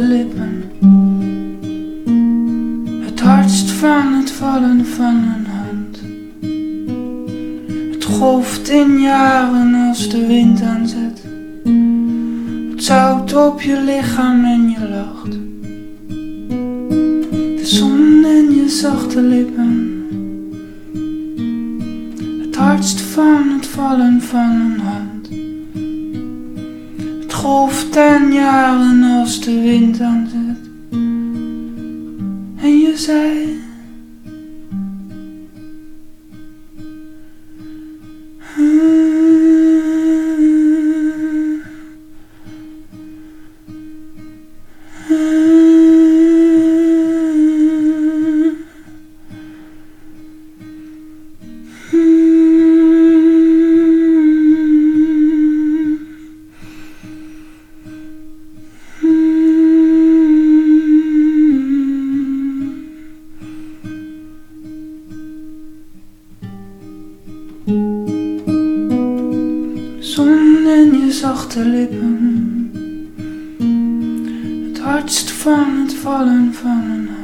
lippen. Het hardst van het vallen van een hand. Het golft in jaren als de wind aanzet. Het zout op je lichaam en je lacht. De zon en je zachte lippen. Het hardst van het vallen van een hand. Het golft en jaren als de wind aanzet. En je zei. Zachte lippen. Het hardst van het vallen van een